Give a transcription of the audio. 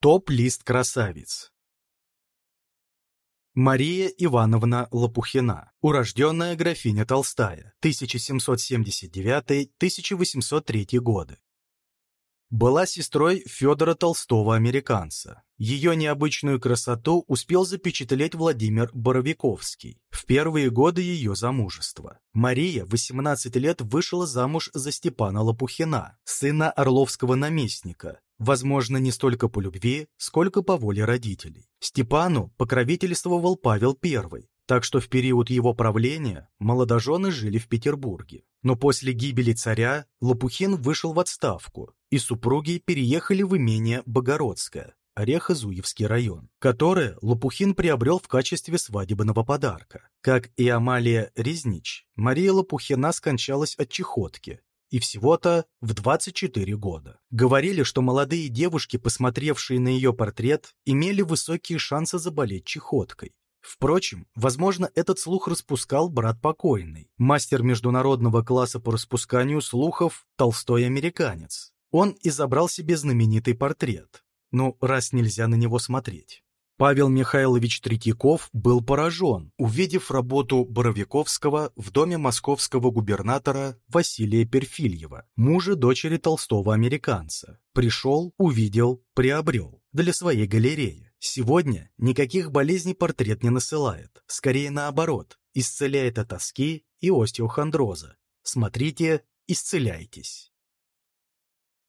Топ-лист красавиц. Мария Ивановна Лопухина, урожденная графиня Толстая, 1779-1803 годы. Была сестрой Федора Толстого-американца. Ее необычную красоту успел запечатлеть Владимир Боровиковский в первые годы ее замужества. Мария в 18 лет вышла замуж за Степана Лопухина, сына орловского наместника, возможно, не столько по любви, сколько по воле родителей. Степану покровительствовал Павел I, так что в период его правления молодожены жили в Петербурге. Но после гибели царя Лопухин вышел в отставку, и супруги переехали в имение Богородское, Орехо-Зуевский район, которое Лопухин приобрел в качестве свадебного подарка. Как и Амалия Резнич, Мария Лопухина скончалась от чехотки, и всего-то в 24 года. Говорили, что молодые девушки, посмотревшие на ее портрет, имели высокие шансы заболеть чехоткой. Впрочем, возможно, этот слух распускал брат покойный, мастер международного класса по распусканию слухов «Толстой американец». Он изобрал себе знаменитый портрет, ну, раз нельзя на него смотреть. Павел Михайлович Третьяков был поражен, увидев работу Боровиковского в доме московского губернатора Василия Перфильева, мужа дочери толстого американца. Пришел, увидел, приобрел для своей галереи. Сегодня никаких болезней портрет не насылает, скорее наоборот, исцеляет от тоски и остеохондроза. Смотрите, исцеляйтесь.